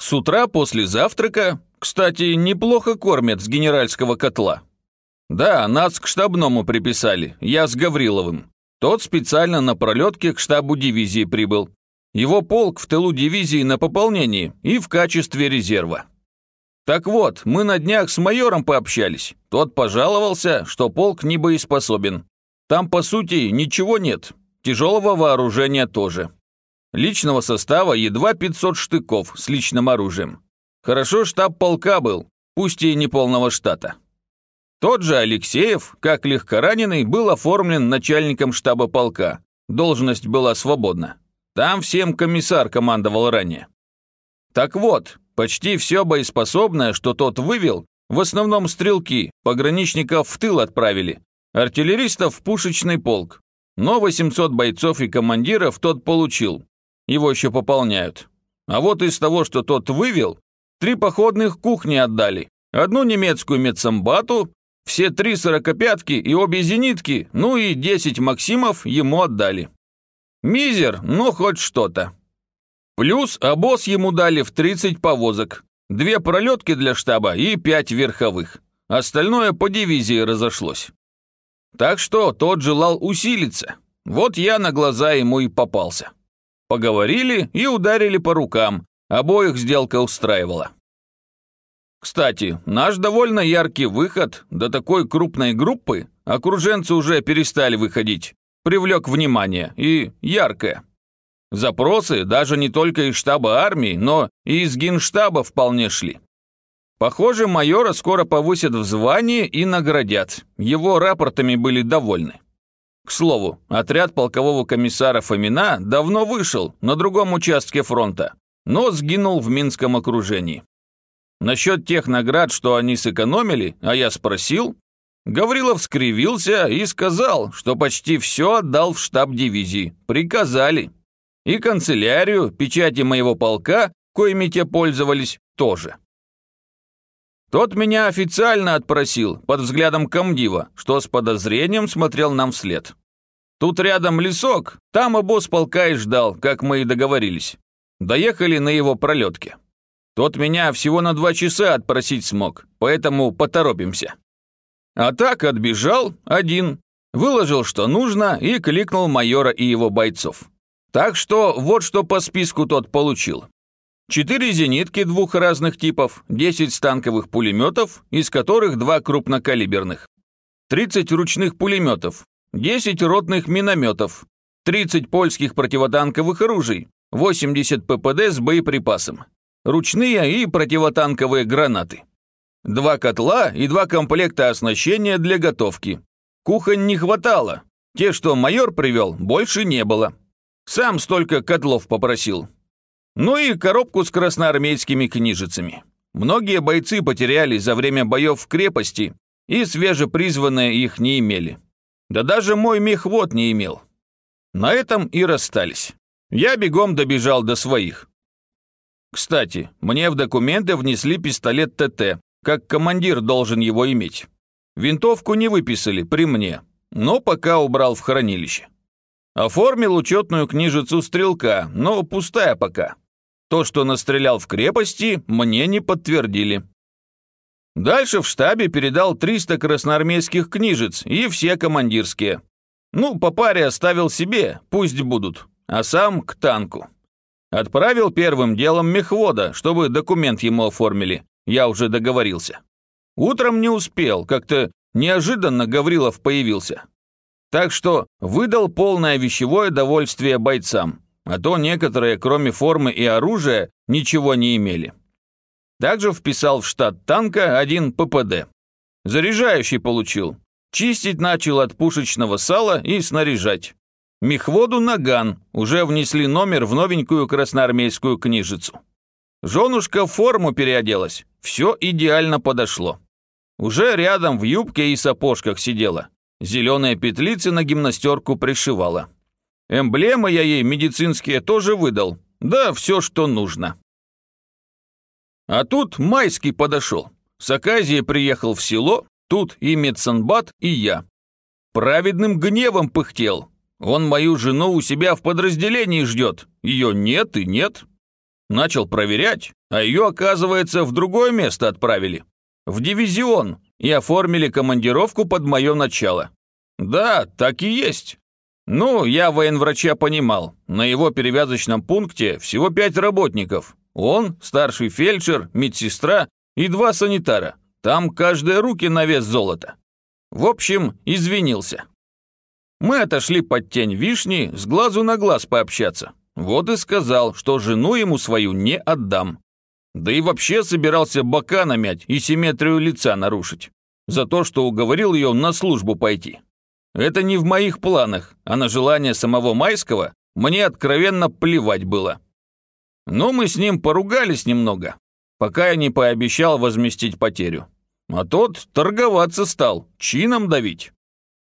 С утра после завтрака, кстати, неплохо кормят с генеральского котла. Да, нас к штабному приписали, я с Гавриловым. Тот специально на пролетке к штабу дивизии прибыл. Его полк в тылу дивизии на пополнении и в качестве резерва. Так вот, мы на днях с майором пообщались. Тот пожаловался, что полк не боеспособен. Там, по сути, ничего нет. Тяжелого вооружения тоже. Личного состава едва 500 штыков с личным оружием. Хорошо штаб полка был, пусть и не полного штата. Тот же Алексеев, как легкораненый, был оформлен начальником штаба полка. Должность была свободна. Там всем комиссар командовал ранее. Так вот, почти все боеспособное, что тот вывел, в основном стрелки, пограничников в тыл отправили, артиллеристов в пушечный полк. Но 800 бойцов и командиров тот получил, его еще пополняют. А вот из того, что тот вывел, три походных кухни отдали. Одну немецкую медсамбату, все три сорокопятки и обе зенитки, ну и десять Максимов ему отдали. Мизер, но хоть что-то. Плюс обоз ему дали в 30 повозок, две пролетки для штаба и пять верховых. Остальное по дивизии разошлось. Так что тот желал усилиться. Вот я на глаза ему и попался. Поговорили и ударили по рукам. Обоих сделка устраивала. Кстати, наш довольно яркий выход до такой крупной группы, окруженцы уже перестали выходить, привлек внимание и яркое. Запросы даже не только из штаба армии, но и из генштаба вполне шли. Похоже, майора скоро повысят в звании и наградят. Его рапортами были довольны. К слову, отряд полкового комиссара Фомина давно вышел на другом участке фронта, но сгинул в Минском окружении. Насчет тех наград, что они сэкономили, а я спросил, Гаврилов скривился и сказал, что почти все отдал в штаб дивизии, приказали. И канцелярию, печати моего полка, коими те пользовались, тоже. Тот меня официально отпросил под взглядом комдива, что с подозрением смотрел нам вслед. Тут рядом лесок, там обоз полка и ждал, как мы и договорились. Доехали на его пролетке. Тот меня всего на два часа отпросить смог, поэтому поторопимся. А так отбежал один, выложил, что нужно, и кликнул майора и его бойцов. Так что вот что по списку тот получил. Четыре зенитки двух разных типов, 10 станковых пулеметов, из которых два крупнокалиберных, 30 ручных пулеметов, 10 ротных минометов, 30 польских противотанковых оружий, 80 ППД с боеприпасом, ручные и противотанковые гранаты. Два котла и два комплекта оснащения для готовки. Кухонь не хватало. Те, что майор привел, больше не было. Сам столько котлов попросил. Ну и коробку с красноармейскими книжицами. Многие бойцы потеряли за время боев в крепости, и свежепризванные их не имели. Да даже мой мехвод не имел. На этом и расстались. Я бегом добежал до своих. Кстати, мне в документы внесли пистолет ТТ, как командир должен его иметь. Винтовку не выписали при мне, но пока убрал в хранилище. Оформил учетную книжицу стрелка, но пустая пока. То, что настрелял в крепости, мне не подтвердили. Дальше в штабе передал 300 красноармейских книжец и все командирские. Ну, по паре оставил себе, пусть будут, а сам к танку. Отправил первым делом мехвода, чтобы документ ему оформили. Я уже договорился. Утром не успел, как-то неожиданно Гаврилов появился. Так что выдал полное вещевое довольствие бойцам, а то некоторые, кроме формы и оружия, ничего не имели. Также вписал в штат танка один ППД. Заряжающий получил. Чистить начал от пушечного сала и снаряжать. Мехводу наган уже внесли номер в новенькую красноармейскую книжицу. Женушка в форму переоделась, все идеально подошло. Уже рядом в юбке и сапожках сидела. Зеленые петлицы на гимнастерку пришивала. Эмблемы я ей медицинские тоже выдал. Да, все, что нужно. А тут Майский подошел. С Аказии приехал в село, тут и медсанбат, и я. Праведным гневом пыхтел. Он мою жену у себя в подразделении ждет. Ее нет и нет. Начал проверять, а ее, оказывается, в другое место отправили. В дивизион и оформили командировку под мое начало. Да, так и есть. Ну, я военврача понимал. На его перевязочном пункте всего пять работников. Он, старший фельдшер, медсестра и два санитара. Там каждые руки на вес золота. В общем, извинился. Мы отошли под тень вишни, с глазу на глаз пообщаться. Вот и сказал, что жену ему свою не отдам. Да и вообще собирался бока намять и симметрию лица нарушить. За то, что уговорил ее на службу пойти. Это не в моих планах, а на желание самого Майского мне откровенно плевать было. Но мы с ним поругались немного, пока я не пообещал возместить потерю. А тот торговаться стал, чином давить.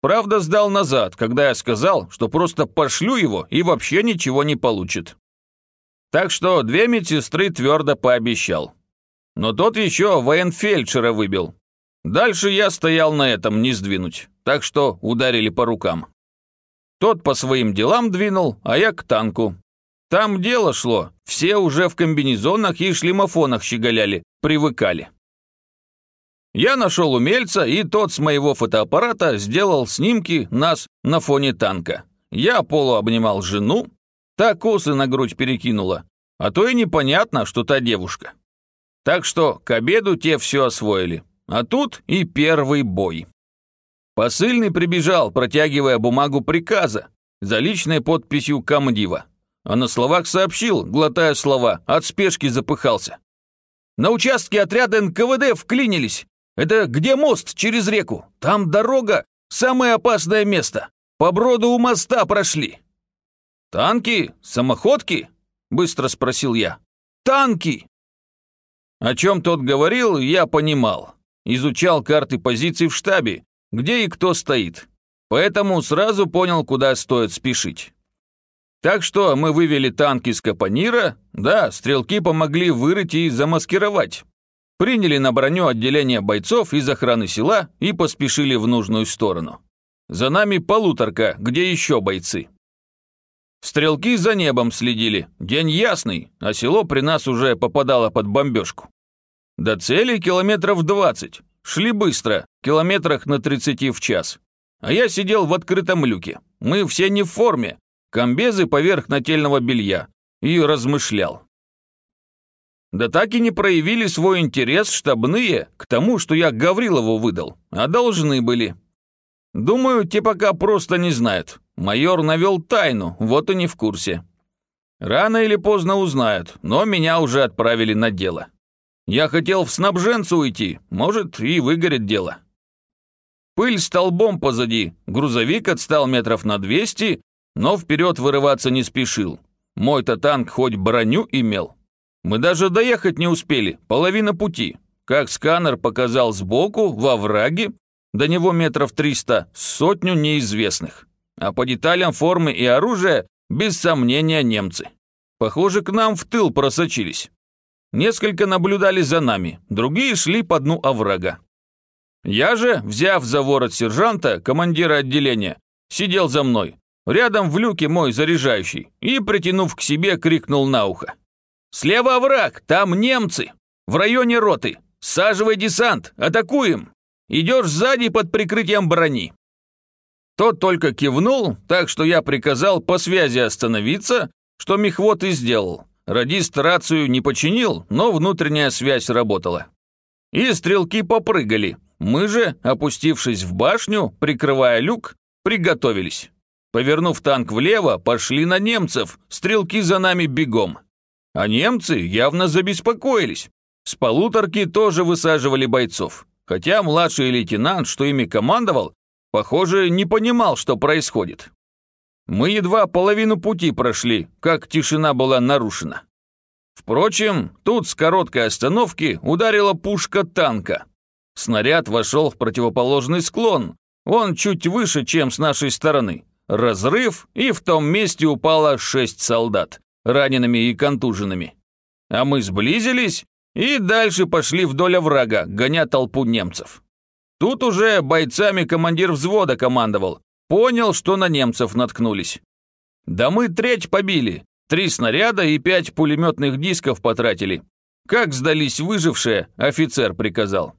Правда, сдал назад, когда я сказал, что просто пошлю его и вообще ничего не получит. Так что две медсестры твердо пообещал. Но тот еще военфельдшера выбил. Дальше я стоял на этом не сдвинуть, так что ударили по рукам. Тот по своим делам двинул, а я к танку. Там дело шло, все уже в комбинезонах и шлемофонах щеголяли, привыкали. Я нашел умельца, и тот с моего фотоаппарата сделал снимки нас на фоне танка. Я полуобнимал жену, та косы на грудь перекинула, а то и непонятно, что та девушка. Так что к обеду те все освоили, а тут и первый бой. Посыльный прибежал, протягивая бумагу приказа за личной подписью комдива а на словах сообщил, глотая слова, от спешки запыхался. «На участке отряда НКВД вклинились. Это где мост через реку? Там дорога, самое опасное место. По броду у моста прошли». «Танки? Самоходки?» – быстро спросил я. «Танки!» О чем тот говорил, я понимал. Изучал карты позиций в штабе, где и кто стоит. Поэтому сразу понял, куда стоит спешить. Так что мы вывели танк из Капонира, да, стрелки помогли вырыть и замаскировать. Приняли на броню отделение бойцов из охраны села и поспешили в нужную сторону. За нами полуторка, где еще бойцы. Стрелки за небом следили, день ясный, а село при нас уже попадало под бомбежку. До цели километров двадцать, шли быстро, километрах на тридцати в час. А я сидел в открытом люке, мы все не в форме, комбезы поверх нательного белья, и размышлял. Да так и не проявили свой интерес штабные к тому, что я Гаврилову выдал, а должны были. Думаю, те пока просто не знают. Майор навел тайну, вот и не в курсе. Рано или поздно узнают, но меня уже отправили на дело. Я хотел в снабженцу уйти, может, и выгорит дело. Пыль столбом позади, грузовик отстал метров на двести, но вперед вырываться не спешил. Мой-то танк хоть броню имел. Мы даже доехать не успели, половина пути. Как сканер показал сбоку, во враге, до него метров триста, сотню неизвестных. А по деталям формы и оружия, без сомнения, немцы. Похоже, к нам в тыл просочились. Несколько наблюдали за нами, другие шли по дну оврага. Я же, взяв за ворот сержанта, командира отделения, сидел за мной, Рядом в люке мой заряжающий и, притянув к себе, крикнул на ухо. «Слева враг, там немцы! В районе роты! Саживай десант! Атакуем! Идешь сзади под прикрытием брони!» Тот только кивнул, так что я приказал по связи остановиться, что мехвод и сделал. Радист рацию не починил, но внутренняя связь работала. И стрелки попрыгали. Мы же, опустившись в башню, прикрывая люк, приготовились. Повернув танк влево, пошли на немцев, стрелки за нами бегом. А немцы явно забеспокоились. С полуторки тоже высаживали бойцов. Хотя младший лейтенант, что ими командовал, похоже, не понимал, что происходит. Мы едва половину пути прошли, как тишина была нарушена. Впрочем, тут с короткой остановки ударила пушка танка. Снаряд вошел в противоположный склон, он чуть выше, чем с нашей стороны, Разрыв, и в том месте упало шесть солдат, ранеными и контуженными. А мы сблизились и дальше пошли вдоль оврага, гоня толпу немцев. Тут уже бойцами командир взвода командовал, понял, что на немцев наткнулись. Да мы треть побили, Три снаряда и пять пулеметных дисков потратили. Как сдались выжившие, офицер приказал.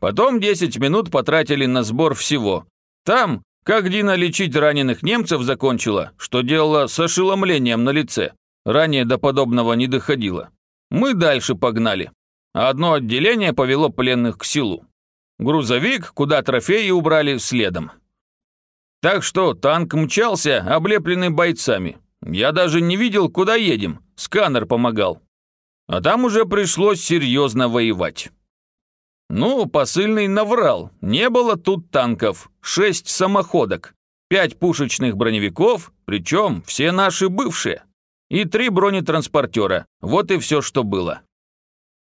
Потом 10 минут потратили на сбор всего. Там, как Дина лечить раненых немцев закончила, что делала с ошеломлением на лице. Ранее до подобного не доходило. Мы дальше погнали. Одно отделение повело пленных к селу. Грузовик, куда трофеи убрали, следом. Так что танк мчался, облепленный бойцами. Я даже не видел, куда едем. Сканер помогал. А там уже пришлось серьезно воевать. Ну, посыльный наврал. Не было тут танков. Шесть самоходок. Пять пушечных броневиков, причем все наши бывшие. И три бронетранспортера. Вот и все, что было.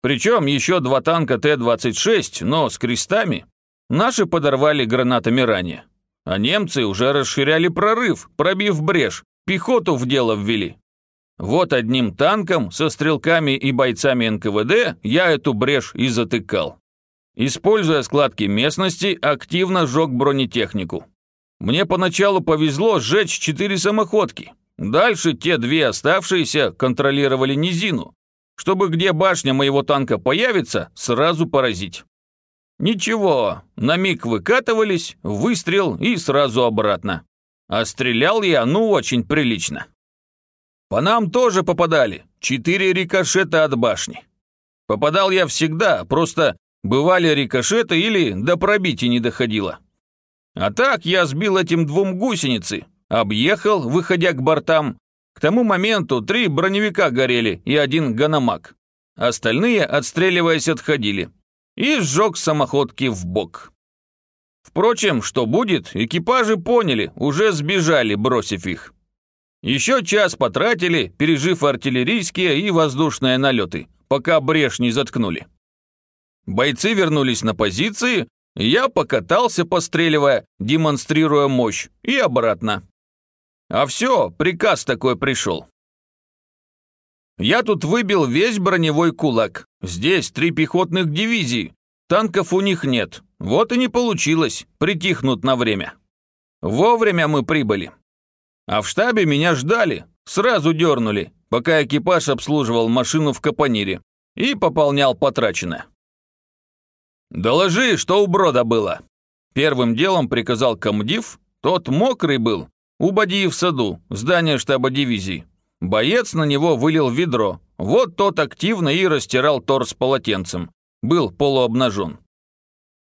Причем еще два танка Т-26, но с крестами. Наши подорвали гранатами ранее. А немцы уже расширяли прорыв, пробив брешь, пехоту в дело ввели. Вот одним танком со стрелками и бойцами НКВД я эту брешь и затыкал. Используя складки местности, активно сжег бронетехнику. Мне поначалу повезло сжечь четыре самоходки. Дальше те две оставшиеся контролировали низину, чтобы где башня моего танка появится, сразу поразить. Ничего, на миг выкатывались, выстрел и сразу обратно. А стрелял я, ну, очень прилично. По нам тоже попадали, четыре рикошета от башни. Попадал я всегда, просто бывали рикошеты или до пробития не доходило. А так я сбил этим двум гусеницы, объехал, выходя к бортам. К тому моменту три броневика горели и один ганамак. Остальные, отстреливаясь, отходили и сжег самоходки в бок. Впрочем, что будет, экипажи поняли, уже сбежали, бросив их. Еще час потратили, пережив артиллерийские и воздушные налеты, пока брешь не заткнули. Бойцы вернулись на позиции, я покатался, постреливая, демонстрируя мощь, и обратно. А все, приказ такой пришел. Я тут выбил весь броневой кулак. Здесь три пехотных дивизии. Танков у них нет. Вот и не получилось. Притихнут на время. Вовремя мы прибыли. А в штабе меня ждали. Сразу дернули, пока экипаж обслуживал машину в Капонире и пополнял потраченное. «Доложи, что у брода было». Первым делом приказал комдив, тот мокрый был, у Бадии в саду, здание штаба дивизии. Боец на него вылил ведро. Вот тот активно и растирал торс полотенцем. Был полуобнажен.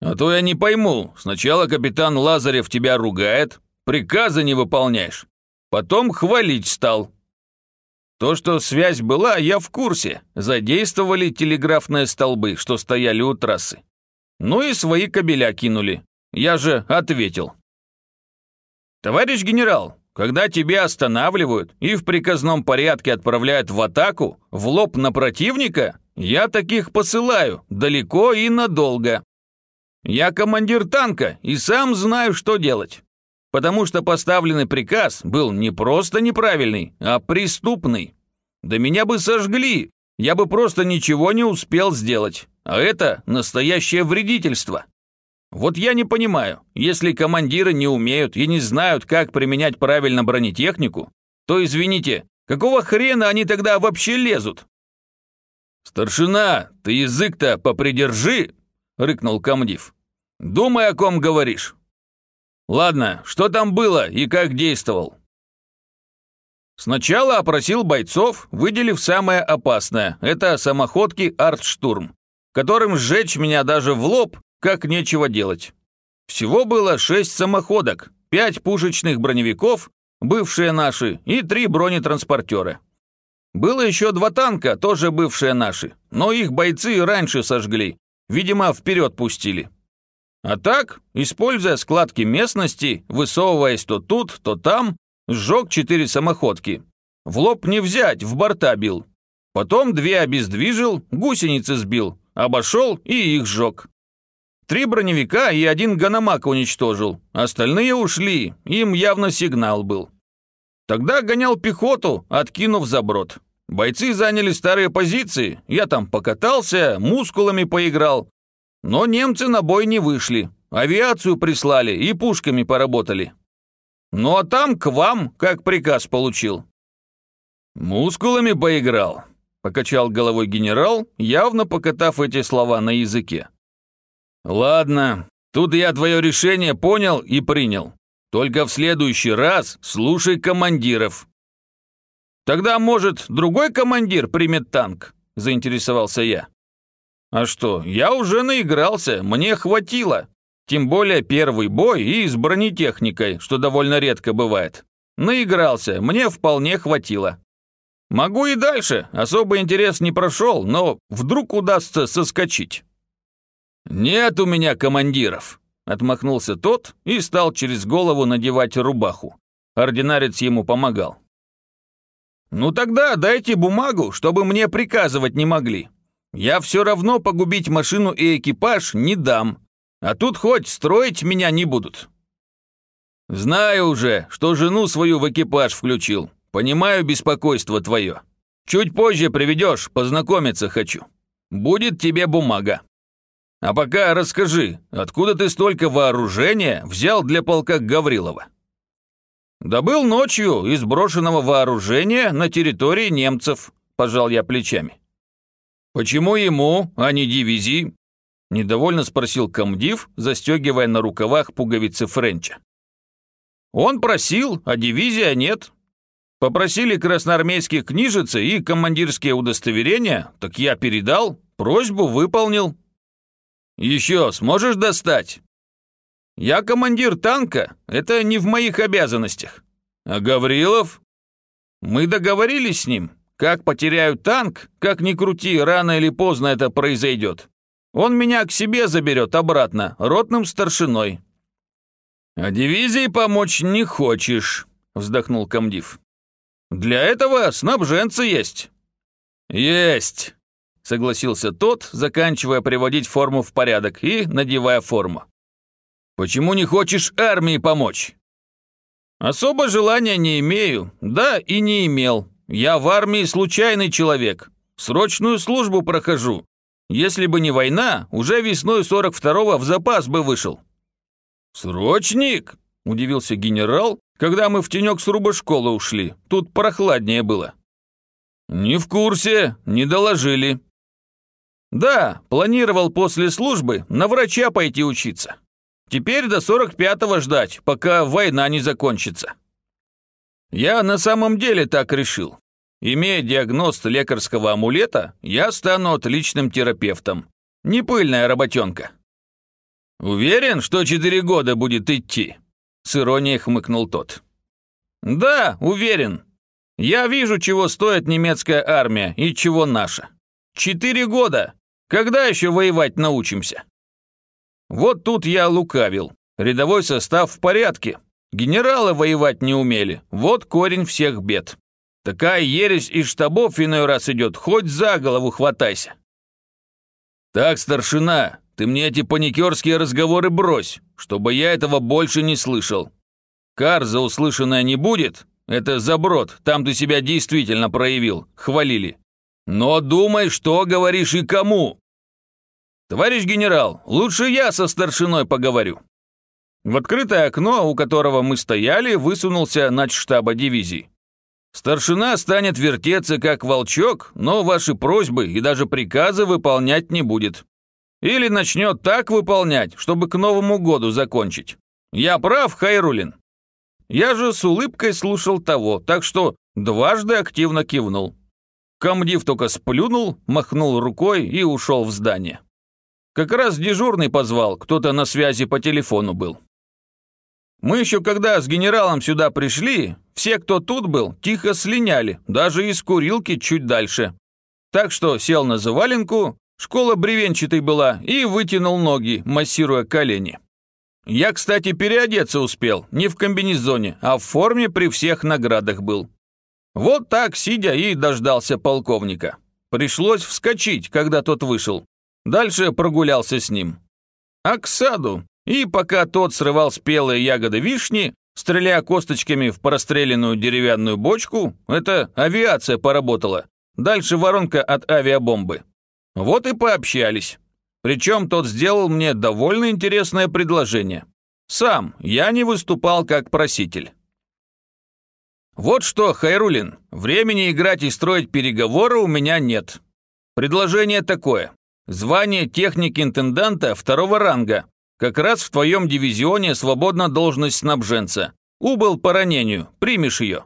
«А то я не пойму. Сначала капитан Лазарев тебя ругает, приказы не выполняешь. Потом хвалить стал. То, что связь была, я в курсе. Задействовали телеграфные столбы, что стояли у трассы. Ну и свои кабеля кинули. Я же ответил. «Товарищ генерал, когда тебя останавливают и в приказном порядке отправляют в атаку, в лоб на противника, я таких посылаю далеко и надолго. Я командир танка и сам знаю, что делать. Потому что поставленный приказ был не просто неправильный, а преступный. Да меня бы сожгли, я бы просто ничего не успел сделать. А это настоящее вредительство. Вот я не понимаю, если командиры не умеют и не знают, как применять правильно бронетехнику, то, извините, какого хрена они тогда вообще лезут? «Старшина, ты язык-то попридержи!» — рыкнул комдив. «Думай, о ком говоришь. Ладно, что там было и как действовал?» Сначала опросил бойцов, выделив самое опасное – это самоходки «Артштурм», которым сжечь меня даже в лоб как нечего делать. Всего было шесть самоходок, пять пушечных броневиков, бывшие наши, и три бронетранспортера. Было еще два танка, тоже бывшие наши, но их бойцы раньше сожгли, видимо, вперед пустили. А так, используя складки местности, высовываясь то тут, то там, сжег четыре самоходки. В лоб не взять, в борта бил. Потом две обездвижил, гусеницы сбил, обошел и их сжег. Три броневика и один ганамак уничтожил. Остальные ушли, им явно сигнал был. Тогда гонял пехоту, откинув заброд. Бойцы заняли старые позиции, я там покатался, мускулами поиграл. Но немцы на бой не вышли, авиацию прислали и пушками поработали. Ну а там к вам, как приказ получил. «Мускулами поиграл», — покачал головой генерал, явно покатав эти слова на языке. «Ладно, тут я твое решение понял и принял. Только в следующий раз слушай командиров». «Тогда, может, другой командир примет танк?» – заинтересовался я. «А что, я уже наигрался, мне хватило. Тем более первый бой и с бронетехникой, что довольно редко бывает. Наигрался, мне вполне хватило. Могу и дальше, особый интерес не прошел, но вдруг удастся соскочить». «Нет у меня командиров», — отмахнулся тот и стал через голову надевать рубаху. Ординарец ему помогал. «Ну тогда дайте бумагу, чтобы мне приказывать не могли. Я все равно погубить машину и экипаж не дам, а тут хоть строить меня не будут». «Знаю уже, что жену свою в экипаж включил. Понимаю беспокойство твое. Чуть позже приведешь, познакомиться хочу. Будет тебе бумага». А пока расскажи, откуда ты столько вооружения взял для полка Гаврилова? Добыл ночью из брошенного вооружения на территории немцев, пожал я плечами. Почему ему, а не дивизии? Недовольно спросил комдив, застегивая на рукавах пуговицы Френча. Он просил, а дивизия нет. Попросили красноармейские книжицы и командирские удостоверения, так я передал, просьбу выполнил. «Еще сможешь достать?» «Я командир танка, это не в моих обязанностях». «А Гаврилов?» «Мы договорились с ним. Как потеряю танк, как ни крути, рано или поздно это произойдет. Он меня к себе заберет обратно, ротным старшиной». «А дивизии помочь не хочешь», — вздохнул комдив. «Для этого снабженцы есть». «Есть», согласился тот, заканчивая приводить форму в порядок и надевая форму. «Почему не хочешь армии помочь?» «Особо желания не имею, да и не имел. Я в армии случайный человек, срочную службу прохожу. Если бы не война, уже весной 42-го в запас бы вышел». «Срочник?» – удивился генерал, когда мы в тенек сруба школы ушли. Тут прохладнее было. «Не в курсе, не доложили», да, планировал после службы на врача пойти учиться. Теперь до 45-го ждать, пока война не закончится. Я на самом деле так решил. Имея диагноз лекарского амулета, я стану отличным терапевтом. Не пыльная работенка. Уверен, что четыре года будет идти? С иронией хмыкнул тот. Да, уверен. Я вижу, чего стоит немецкая армия и чего наша. Четыре года когда еще воевать научимся? Вот тут я лукавил. Рядовой состав в порядке. Генералы воевать не умели. Вот корень всех бед. Такая ересь из штабов иной раз идет, хоть за голову хватайся. Так, старшина, ты мне эти паникерские разговоры брось, чтобы я этого больше не слышал. Кар за услышанное не будет, это заброд, там ты себя действительно проявил, хвалили. Но думай, что говоришь и кому. Товарищ генерал, лучше я со старшиной поговорю. В открытое окно, у которого мы стояли, высунулся начштаба дивизии. Старшина станет вертеться как волчок, но ваши просьбы и даже приказы выполнять не будет. Или начнет так выполнять, чтобы к Новому году закончить. Я прав, Хайрулин? Я же с улыбкой слушал того, так что дважды активно кивнул. Комдив только сплюнул, махнул рукой и ушел в здание. Как раз дежурный позвал, кто-то на связи по телефону был. Мы еще когда с генералом сюда пришли, все, кто тут был, тихо слиняли, даже из курилки чуть дальше. Так что сел на заваленку, школа бревенчатой была, и вытянул ноги, массируя колени. Я, кстати, переодеться успел, не в комбинезоне, а в форме при всех наградах был. Вот так, сидя, и дождался полковника. Пришлось вскочить, когда тот вышел. Дальше прогулялся с ним. А к саду. И пока тот срывал спелые ягоды вишни, стреляя косточками в простреленную деревянную бочку, эта авиация поработала. Дальше воронка от авиабомбы. Вот и пообщались. Причем тот сделал мне довольно интересное предложение. Сам я не выступал как проситель. Вот что, Хайрулин, времени играть и строить переговоры у меня нет. Предложение такое. Звание техник-интенданта второго ранга. Как раз в твоем дивизионе свободна должность снабженца. Убыл по ранению, примешь ее.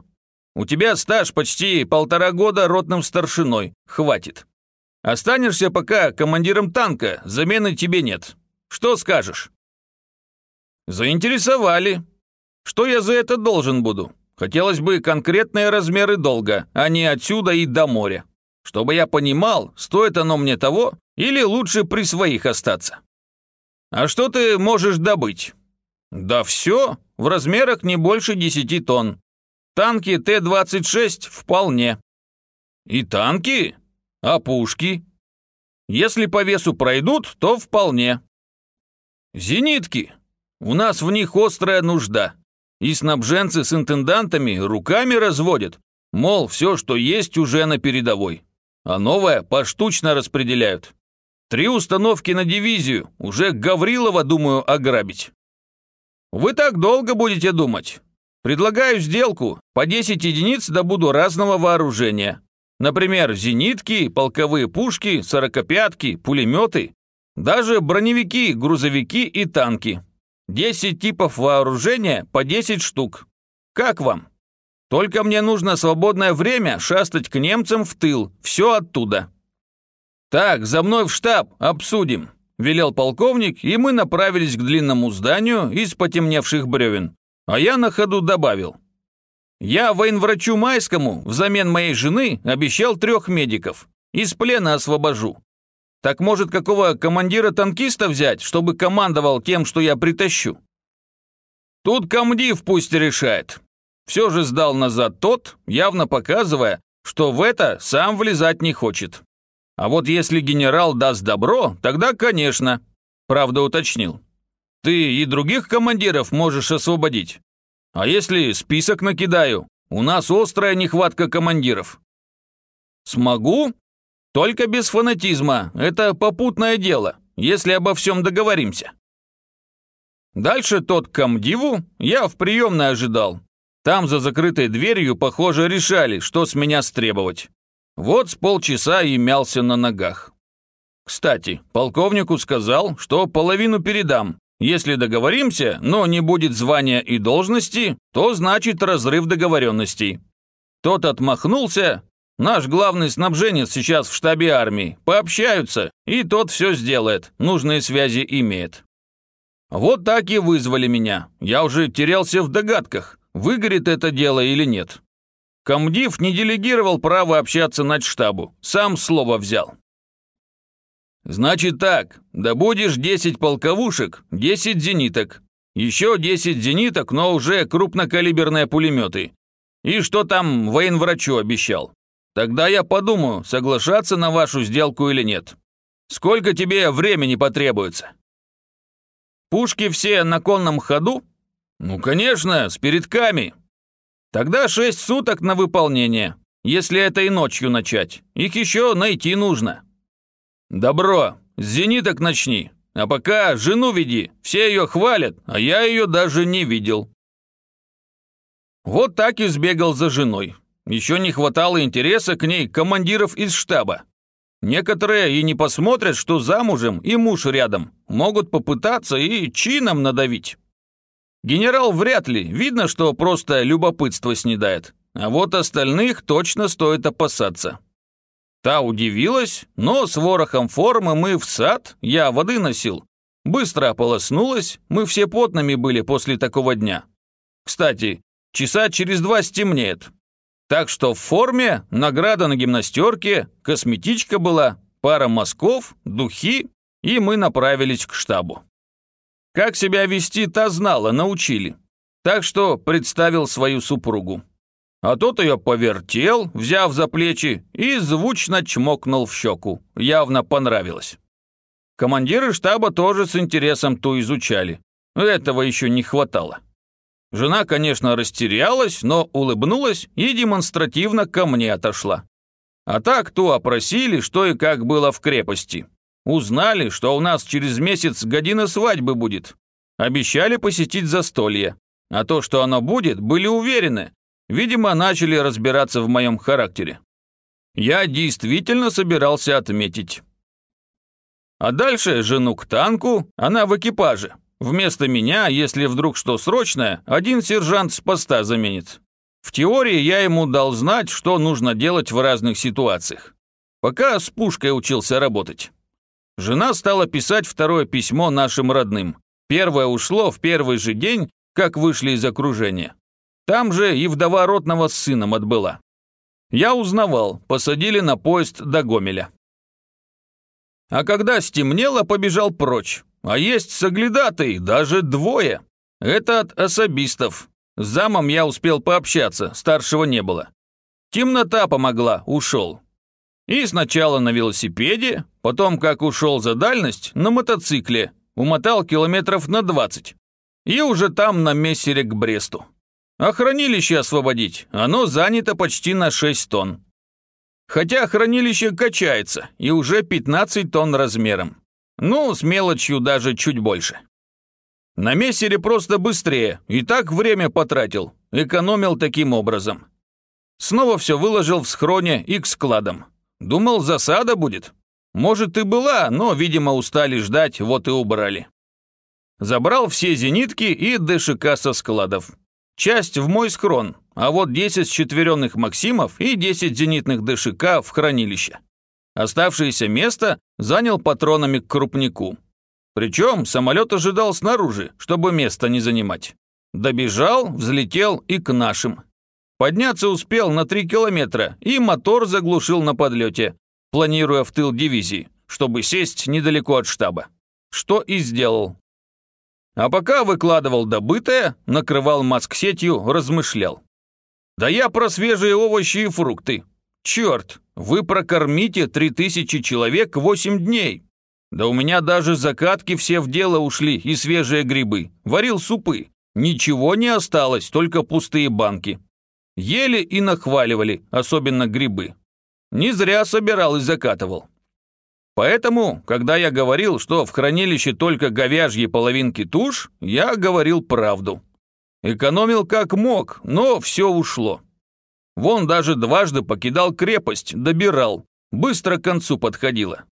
У тебя стаж почти полтора года ротным старшиной, хватит. Останешься пока командиром танка, замены тебе нет. Что скажешь? Заинтересовали. Что я за это должен буду? Хотелось бы конкретные размеры долга, а не отсюда и до моря. Чтобы я понимал, стоит оно мне того, или лучше при своих остаться. А что ты можешь добыть? Да все, в размерах не больше 10 тонн. Танки Т-26 вполне. И танки? А пушки? Если по весу пройдут, то вполне. Зенитки. У нас в них острая нужда. И снабженцы с интендантами руками разводят. Мол, все, что есть, уже на передовой. А новое поштучно распределяют. Три установки на дивизию. Уже Гаврилова, думаю, ограбить. Вы так долго будете думать. Предлагаю сделку. По 10 единиц добуду разного вооружения. Например, зенитки, полковые пушки, сорокопятки, пулеметы, даже броневики, грузовики и танки. 10 типов вооружения по 10 штук. Как вам? Только мне нужно свободное время шастать к немцам в тыл, все оттуда. Так, за мной в штаб, обсудим, велел полковник, и мы направились к длинному зданию из потемневших бревен. А я на ходу добавил. Я военврачу Майскому взамен моей жены обещал трех медиков. Из плена освобожу. Так может, какого командира танкиста взять, чтобы командовал тем, что я притащу? Тут комдив пусть решает. Все же сдал назад тот, явно показывая, что в это сам влезать не хочет. А вот если генерал даст добро, тогда, конечно. Правда уточнил. Ты и других командиров можешь освободить. А если список накидаю? У нас острая нехватка командиров. Смогу? Только без фанатизма. Это попутное дело, если обо всем договоримся. Дальше тот комдиву я в приемной ожидал. Там за закрытой дверью, похоже, решали, что с меня стребовать. Вот с полчаса и мялся на ногах. Кстати, полковнику сказал, что половину передам, если договоримся, но не будет звания и должности, то значит разрыв договоренностей. Тот отмахнулся. Наш главный снабженец сейчас в штабе армии. Пообщаются, и тот все сделает, нужные связи имеет. Вот так и вызвали меня. Я уже терялся в догадках, выгорит это дело или нет. Комдив не делегировал право общаться над штабу, сам слово взял. «Значит так, добудешь 10 полковушек, 10 зениток. Еще 10 зениток, но уже крупнокалиберные пулеметы. И что там военврачу обещал? Тогда я подумаю, соглашаться на вашу сделку или нет. Сколько тебе времени потребуется?» «Пушки все на конном ходу?» «Ну, конечно, с передками». «Тогда 6 суток на выполнение, если это и ночью начать. Их еще найти нужно». «Добро, с зениток начни, а пока жену веди, все ее хвалят, а я ее даже не видел». Вот так и сбегал за женой. Еще не хватало интереса к ней командиров из штаба. Некоторые и не посмотрят, что замужем и муж рядом, могут попытаться и чином надавить. Генерал вряд ли, видно, что просто любопытство снедает. А вот остальных точно стоит опасаться. Та удивилась, но с ворохом формы мы в сад, я воды носил. Быстро ополоснулась, мы все потными были после такого дня. Кстати, часа через два стемнеет. Так что в форме, награда на гимнастерке, косметичка была, пара мазков, духи, и мы направились к штабу. Как себя вести, та знала, научили. Так что представил свою супругу. А тот ее повертел, взяв за плечи, и звучно чмокнул в щеку. Явно понравилось. Командиры штаба тоже с интересом ту изучали. Этого еще не хватало. Жена, конечно, растерялась, но улыбнулась и демонстративно ко мне отошла. А так ту опросили, что и как было в крепости. Узнали, что у нас через месяц година свадьбы будет. Обещали посетить застолье. А то, что оно будет, были уверены, Видимо, начали разбираться в моем характере. Я действительно собирался отметить. А дальше жену к танку, она в экипаже. Вместо меня, если вдруг что срочное, один сержант с поста заменит. В теории я ему дал знать, что нужно делать в разных ситуациях. Пока с пушкой учился работать. Жена стала писать второе письмо нашим родным. Первое ушло в первый же день, как вышли из окружения. Там же и вдова Ротного с сыном отбыла. Я узнавал, посадили на поезд до Гомеля. А когда стемнело, побежал прочь. А есть соглядатый, даже двое. Это от особистов. С замом я успел пообщаться, старшего не было. Темнота помогла, ушел. И сначала на велосипеде, потом, как ушел за дальность, на мотоцикле. Умотал километров на 20. И уже там на мессере к Бресту. А хранилище освободить, оно занято почти на 6 тонн. Хотя хранилище качается, и уже 15 тонн размером. Ну, с мелочью даже чуть больше. На мессере просто быстрее, и так время потратил, экономил таким образом. Снова все выложил в схроне и к складам. Думал, засада будет. Может, и была, но, видимо, устали ждать, вот и убрали. Забрал все зенитки и ДШК со складов. Часть в мой схрон, а вот 10 счетверенных Максимов и 10 зенитных ДШК в хранилище. Оставшееся место занял патронами к крупнику. Причем самолет ожидал снаружи, чтобы место не занимать. Добежал, взлетел и к нашим. Подняться успел на 3 километра и мотор заглушил на подлете, планируя в тыл дивизии, чтобы сесть недалеко от штаба. Что и сделал. А пока выкладывал добытое, накрывал маск-сетью, размышлял. Да я про свежие овощи и фрукты. Черт, вы прокормите три тысячи человек восемь дней. Да у меня даже закатки все в дело ушли и свежие грибы. Варил супы. Ничего не осталось, только пустые банки. Ели и нахваливали, особенно грибы. Не зря собирал и закатывал. Поэтому, когда я говорил, что в хранилище только говяжьи половинки туш, я говорил правду. Экономил как мог, но все ушло. Вон даже дважды покидал крепость, добирал. Быстро к концу подходило.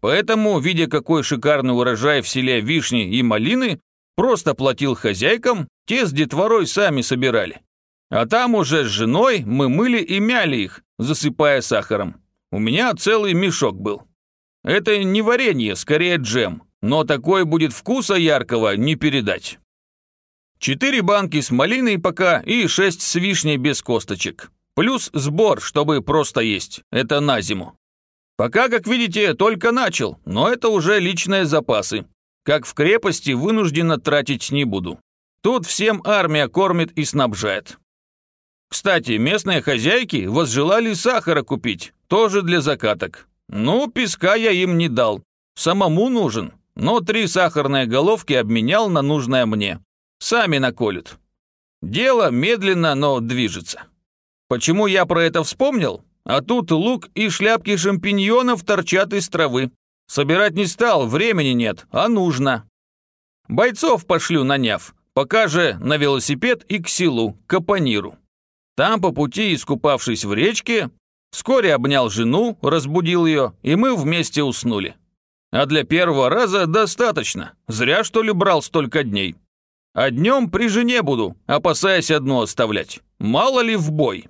Поэтому, видя какой шикарный урожай в селе вишни и малины, просто платил хозяйкам, те с детворой сами собирали. А там уже с женой мы мыли и мяли их, засыпая сахаром. У меня целый мешок был. Это не варенье, скорее джем, но такой будет вкуса яркого не передать. Четыре банки с малиной пока и шесть с вишней без косточек. Плюс сбор, чтобы просто есть. Это на зиму. Пока, как видите, только начал, но это уже личные запасы. Как в крепости вынужденно тратить не буду. Тут всем армия кормит и снабжает. Кстати, местные хозяйки возжелали сахара купить, тоже для закаток. Ну, песка я им не дал. Самому нужен. Но три сахарные головки обменял на нужное мне. Сами наколют. Дело медленно, но движется. Почему я про это вспомнил? А тут лук и шляпки шампиньонов торчат из травы. Собирать не стал, времени нет, а нужно. Бойцов пошлю наняв, пока же на велосипед и к селу, к Апаниру. Там по пути, искупавшись в речке, Вскоре обнял жену, разбудил ее, и мы вместе уснули. А для первого раза достаточно. Зря, что ли, брал столько дней. А днем при жене буду, опасаясь одно оставлять. Мало ли в бой.